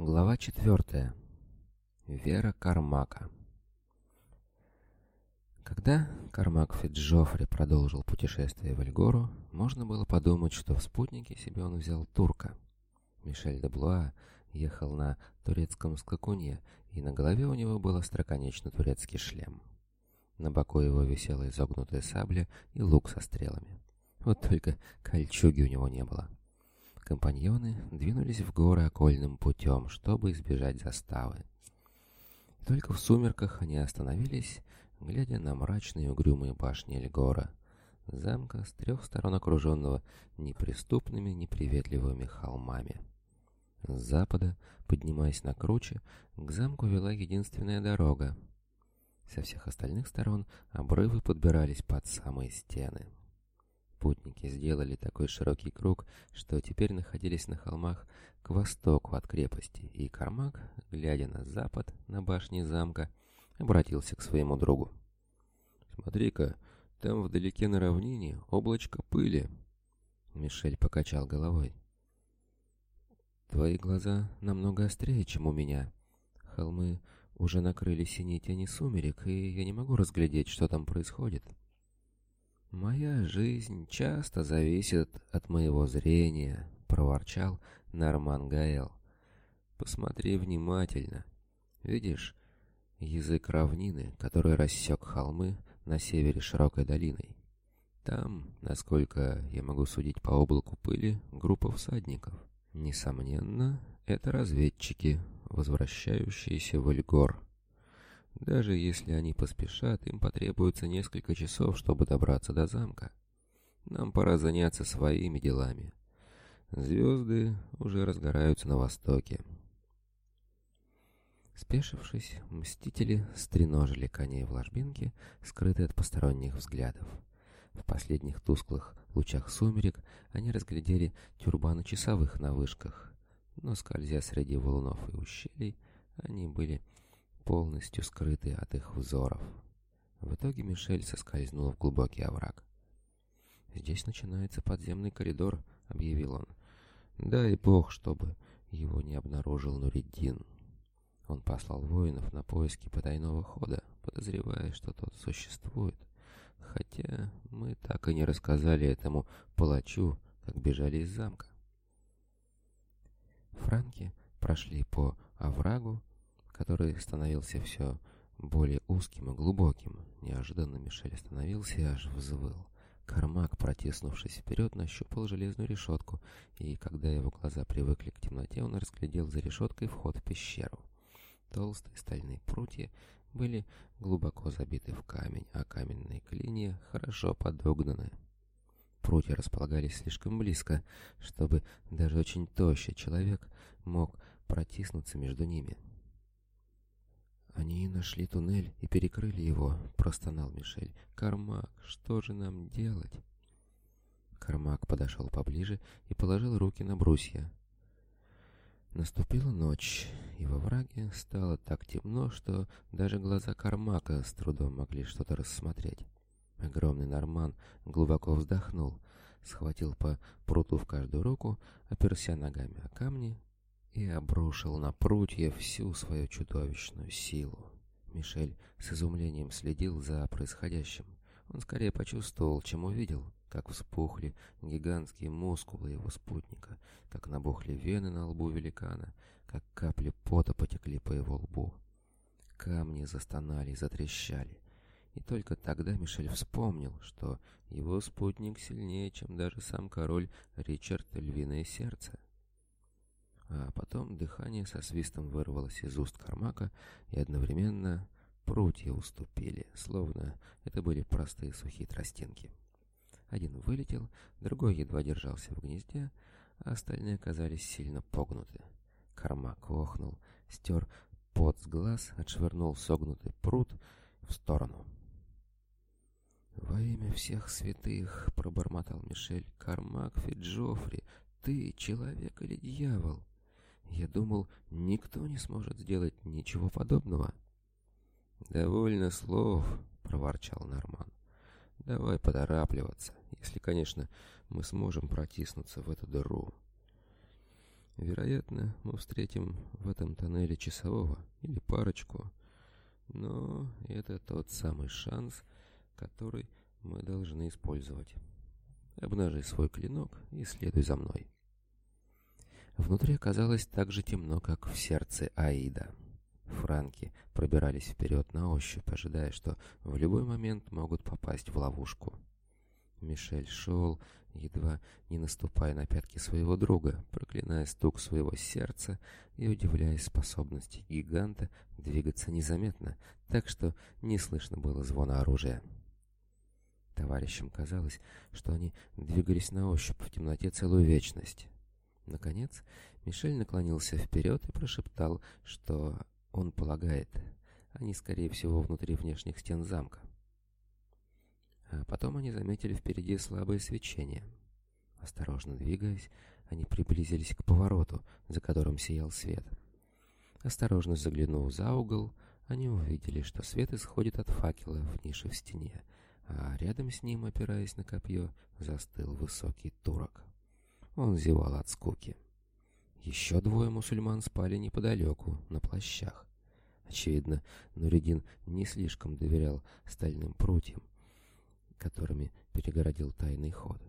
Глава четвертая. Вера Кармака. Когда Кармак Фиджофри продолжил путешествие в Эльгору, можно было подумать, что в спутнике себе он взял турка. Мишель де Блуа ехал на турецком скакуне, и на голове у него был остроконечный турецкий шлем. На боку его висела изогнутая сабля и лук со стрелами. Вот только кольчуги у него не было компаньоны двинулись в горы окольным путем, чтобы избежать заставы. Только в сумерках они остановились, глядя на мрачные угрюмые башни Эльгора, замка с трех сторон окруженного неприступными неприветливыми холмами. С запада, поднимаясь на круче, к замку вела единственная дорога. Со всех остальных сторон обрывы подбирались под самые стены. Путники сделали такой широкий круг, что теперь находились на холмах к востоку от крепости, и Кармак, глядя на запад, на башни замка, обратился к своему другу. «Смотри-ка, там вдалеке на равнине облачко пыли!» Мишель покачал головой. «Твои глаза намного острее, чем у меня. Холмы уже накрыли синие тени сумерек, и я не могу разглядеть, что там происходит». «Моя жизнь часто зависит от моего зрения», — проворчал Норман Гаэл. «Посмотри внимательно. Видишь, язык равнины, который рассек холмы на севере широкой долиной. Там, насколько я могу судить по облаку пыли, группа всадников. Несомненно, это разведчики, возвращающиеся в Эльгор». Даже если они поспешат, им потребуется несколько часов, чтобы добраться до замка. Нам пора заняться своими делами. Звезды уже разгораются на востоке. Спешившись, мстители стреножили коней в ложбинке, скрытые от посторонних взглядов. В последних тусклых лучах сумерек они разглядели тюрбаны часовых на вышках, но скользя среди валунов и ущелий, они были полностью скрыты от их взоров. В итоге Мишель соскользнула в глубокий овраг. «Здесь начинается подземный коридор», — объявил он. «Дай бог, чтобы его не обнаружил Нуриддин». Он послал воинов на поиски потайного хода, подозревая, что тот существует. Хотя мы так и не рассказали этому палачу, как бежали из замка. Франки прошли по оврагу который становился все более узким и глубоким. Неожиданно Мишель остановился и аж взвыл. Кармак, протиснувшись вперед, нащупал железную решетку, и когда его глаза привыкли к темноте, он разглядел за решеткой вход в пещеру. Толстые стальные прутья были глубоко забиты в камень, а каменные клинья хорошо подогнаны. Прутья располагались слишком близко, чтобы даже очень тощий человек мог протиснуться между ними. «Они нашли туннель и перекрыли его», — простонал Мишель. «Кармак, что же нам делать?» Кармак подошел поближе и положил руки на брусья. Наступила ночь, и во враге стало так темно, что даже глаза Кармака с трудом могли что-то рассмотреть. Огромный норман глубоко вздохнул, схватил по пруту в каждую руку, оперся ногами о камни и обрушил на прутья всю свою чудовищную силу. Мишель с изумлением следил за происходящим. Он скорее почувствовал, чем увидел, как вспухли гигантские мускулы его спутника, как набухли вены на лбу великана, как капли пота потекли по его лбу. Камни застонали и затрещали. И только тогда Мишель вспомнил, что его спутник сильнее, чем даже сам король Ричард Львиное Сердце а потом дыхание со свистом вырвалось из уст Кармака, и одновременно прутья уступили, словно это были простые сухие тростинки. Один вылетел, другой едва держался в гнезде, а остальные оказались сильно погнуты. Кармак охнул, стер пот с глаз, отшвырнул согнутый прут в сторону. «Во имя всех святых!» — пробормотал Мишель. «Кармак Фиджофри! Ты человек или дьявол?» Я думал, никто не сможет сделать ничего подобного. «Довольно слов», — проворчал Норман. «Давай поторапливаться, если, конечно, мы сможем протиснуться в эту дыру». Вероятно, мы встретим в этом тоннеле часового или парочку, но это тот самый шанс, который мы должны использовать. Обнажи свой клинок и следуй за мной. Внутри оказалось так же темно, как в сердце Аида. Франки пробирались вперед на ощупь, ожидая, что в любой момент могут попасть в ловушку. Мишель шел, едва не наступая на пятки своего друга, проклиная стук своего сердца и удивляясь способности гиганта двигаться незаметно, так что не слышно было звона оружия. Товарищам казалось, что они двигались на ощупь в темноте целую вечность. Наконец, Мишель наклонился вперед и прошептал, что он полагает, они, скорее всего, внутри внешних стен замка. А потом они заметили впереди слабое свечение. Осторожно двигаясь, они приблизились к повороту, за которым сиял свет. Осторожно заглянув за угол, они увидели, что свет исходит от факела в нише в стене, а рядом с ним, опираясь на копье, застыл высокий турок. Он зевал от скуки. Еще двое мусульман спали неподалеку, на плащах. Очевидно, Нуридин не слишком доверял стальным прутьям, которыми перегородил тайный ход.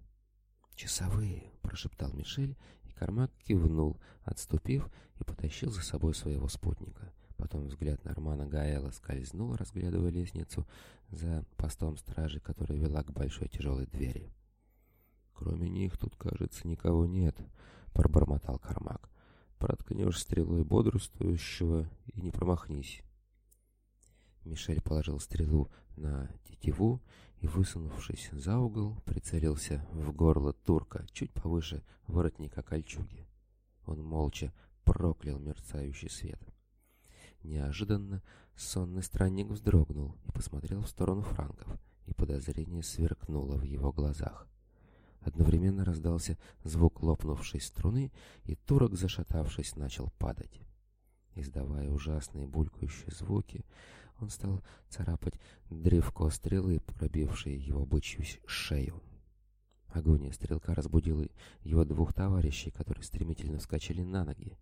«Часовые!» — прошептал Мишель, и Кармак кивнул, отступив и потащил за собой своего спутника. Потом взгляд Нормана Гаэла скользнул, разглядывая лестницу за постом стражи, которая вела к большой тяжелой двери. «Кроме них тут, кажется, никого нет», — пробормотал Кармак. «Проткнешь стрелой бодрствующего и не промахнись». Мишель положил стрелу на тетиву и, высунувшись за угол, прицелился в горло турка чуть повыше воротника кольчуги. Он молча проклял мерцающий свет. Неожиданно сонный странник вздрогнул и посмотрел в сторону франков, и подозрение сверкнуло в его глазах. Одновременно раздался звук лопнувшей струны, и турок, зашатавшись, начал падать. Издавая ужасные булькающие звуки, он стал царапать древко стрелы, пробившие его бычью шею. Агония стрелка разбудила его двух товарищей, которые стремительно вскочили на ноги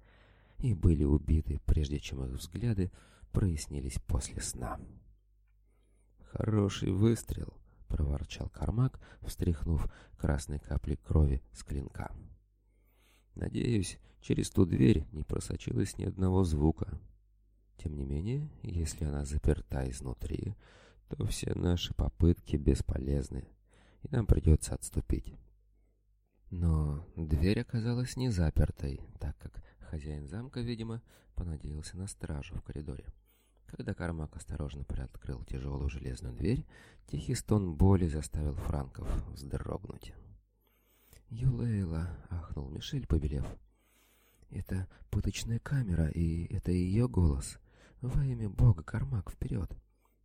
и были убиты, прежде чем их взгляды прояснились после сна. «Хороший выстрел!» — проворчал Кармак, встряхнув красной капли крови с клинка. «Надеюсь, через ту дверь не просочилось ни одного звука. Тем не менее, если она заперта изнутри, то все наши попытки бесполезны, и нам придется отступить». Но дверь оказалась не запертой, так как хозяин замка, видимо, понадеялся на стражу в коридоре. Когда Кармак осторожно приоткрыл тяжелую железную дверь, тихий стон боли заставил Франков вздрогнуть. «Юлейла!» — ахнул Мишель, побелев. «Это пыточная камера, и это ее голос. Во имя Бога, Кармак, вперед!»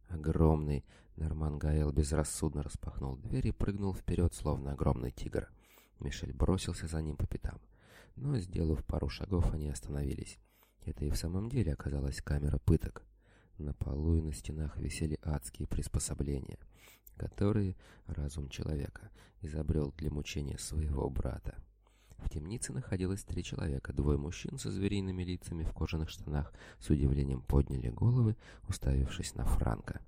Огромный Норман Гаэл безрассудно распахнул дверь и прыгнул вперед, словно огромный тигр. Мишель бросился за ним по пятам. Но, сделав пару шагов, они остановились. Это и в самом деле оказалась камера пыток. На полу и на стенах висели адские приспособления, которые разум человека изобрел для мучения своего брата. В темнице находилось три человека. Двое мужчин со звериными лицами в кожаных штанах с удивлением подняли головы, уставившись на Франка.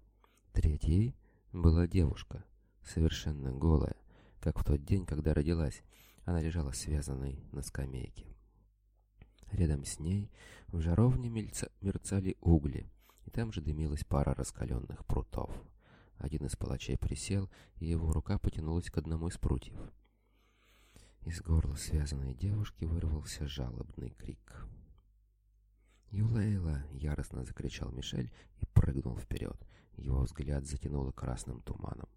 Третьей была девушка, совершенно голая, как в тот день, когда родилась. Она лежала связанной на скамейке. Рядом с ней в жаровне мерцали угли — и там же дымилась пара раскаленных прутов. Один из палачей присел, и его рука потянулась к одному из прутьев. Из горла связанной девушки вырвался жалобный крик. «Юлейла!» — яростно закричал Мишель и прыгнул вперед. Его взгляд затянуло красным туманом.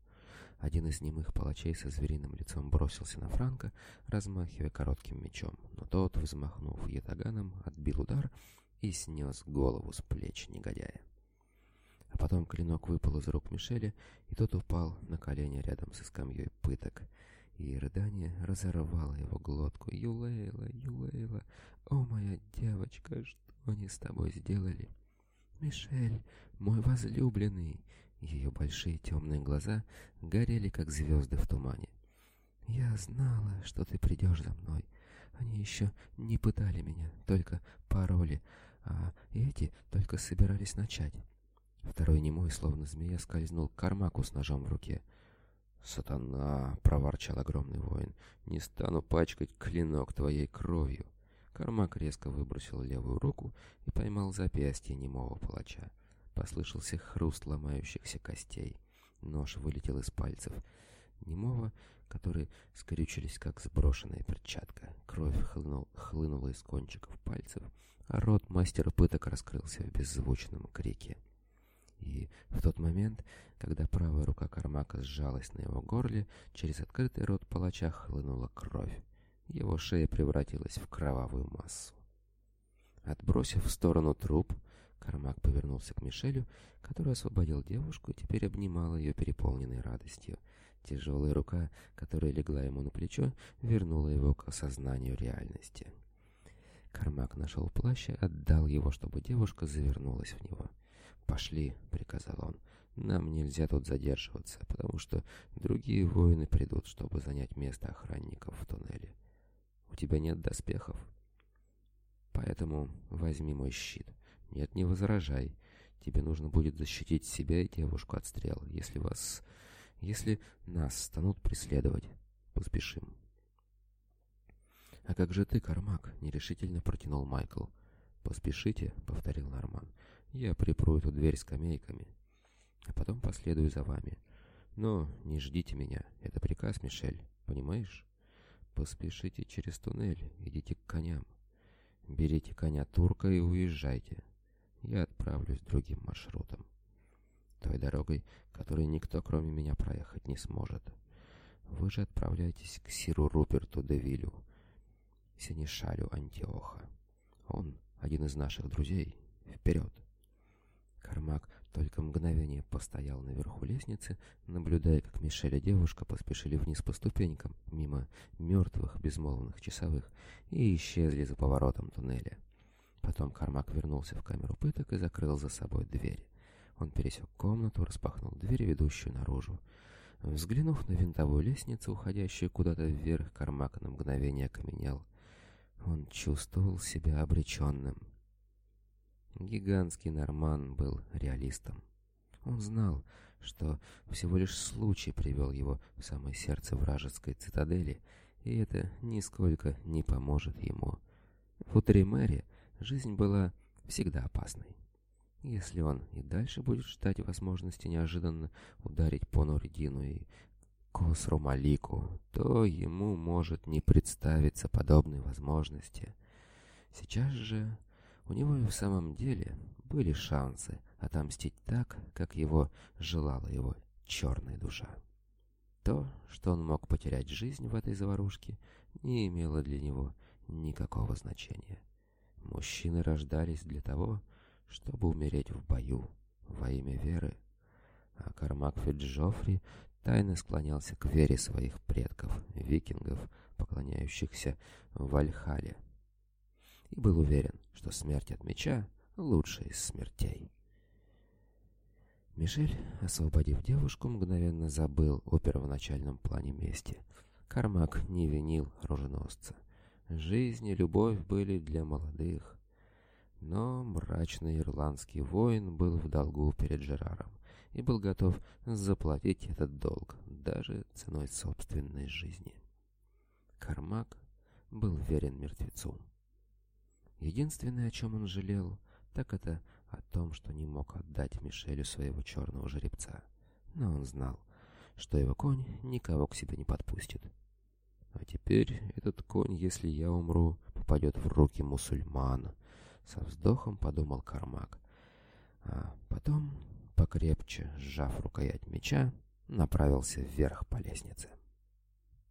Один из немых палачей со звериным лицом бросился на Франка, размахивая коротким мечом, но тот, взмахнув ятаганом, отбил удар и снес голову с плеч негодяя. А потом клинок выпал из рук Мишеля, и тот упал на колени рядом со скамьей пыток. И рыдание разорвало его глотку. «Юлейла, Юлейла, о моя девочка, что они с тобой сделали?» «Мишель, мой возлюбленный!» Ее большие темные глаза горели, как звезды в тумане. «Я знала, что ты придешь за мной. Они еще не пытали меня, только пароли а эти только собирались начать. Второй немой, словно змея, скользнул к Кармаку с ножом в руке. «Сатана!» — проворчал огромный воин. «Не стану пачкать клинок твоей кровью!» Кармак резко выбросил левую руку и поймал запястье немого палача. Послышался хруст ломающихся костей. Нож вылетел из пальцев. Немого, которые скрючились, как сброшенная перчатка. Кровь хлынул, хлынула из кончиков пальцев, Рот мастера пыток раскрылся в беззвучном крике. И в тот момент, когда правая рука Кармака сжалась на его горле, через открытый рот палача хлынула кровь. Его шея превратилась в кровавую массу. Отбросив в сторону труп, Кармак повернулся к Мишелю, который освободил девушку и теперь обнимал ее переполненной радостью. Тяжелая рука, которая легла ему на плечо, вернула его к осознанию реальности. Кармак нашел плащ и отдал его, чтобы девушка завернулась в него. «Пошли», — приказал он, — «нам нельзя тут задерживаться, потому что другие воины придут, чтобы занять место охранников в туннеле. У тебя нет доспехов, поэтому возьми мой щит. Нет, не возражай. Тебе нужно будет защитить себя и девушку от стрел, если вас... если нас станут преследовать. Поспешим». «А как же ты, Кармак?» — нерешительно протянул Майкл. «Поспешите», — повторил Норман. «Я припру эту дверь скамейками, а потом последую за вами. Но не ждите меня, это приказ, Мишель, понимаешь? Поспешите через туннель, идите к коням. Берите коня турка и уезжайте. Я отправлюсь другим маршрутом. Той дорогой, которой никто, кроме меня, проехать не сможет. Вы же отправляетесь к Сиру Руперту де Вилю, Синишалю Антиоха. Он один из наших друзей. Вперед!» Кармак только мгновение постоял наверху лестницы, наблюдая, как Мишель и девушка поспешили вниз по ступенькам, мимо мертвых безмолвных часовых, и исчезли за поворотом туннеля. Потом Кармак вернулся в камеру пыток и закрыл за собой дверь. Он пересек комнату, распахнул дверь, ведущую наружу. Взглянув на винтовую лестницу, уходящую куда-то вверх, Кармак на мгновение окаменел — он чувствовал себя обреченным. Гигантский Норман был реалистом. Он знал, что всего лишь случай привел его в самое сердце вражеской цитадели, и это нисколько не поможет ему. В Утремере жизнь была всегда опасной. Если он и дальше будет ждать возможности неожиданно ударить по Нурдину и с Малику, то ему может не представиться подобной возможности. Сейчас же у него и в самом деле были шансы отомстить так, как его желала его черная душа. То, что он мог потерять жизнь в этой заварушке, не имело для него никакого значения. Мужчины рождались для того, чтобы умереть в бою во имя веры, а Кармак Фиджофри тайно склонялся к вере своих предков, викингов, поклоняющихся Вальхале, и был уверен, что смерть от меча — лучшая из смертей. Мишель, освободив девушку, мгновенно забыл о первоначальном плане мести. Кармак не винил оруженосца. Жизнь и любовь были для молодых. Но мрачный ирландский воин был в долгу перед Жераром и был готов заплатить этот долг даже ценой собственной жизни. Кармак был верен мертвецу. Единственное, о чем он жалел, так это о том, что не мог отдать Мишелю своего черного жеребца. Но он знал, что его конь никого к себе не подпустит. А теперь этот конь, если я умру, попадет в руки мусульман. Со вздохом подумал Кармак. А потом покрепче сжав рукоять меча, направился вверх по лестнице.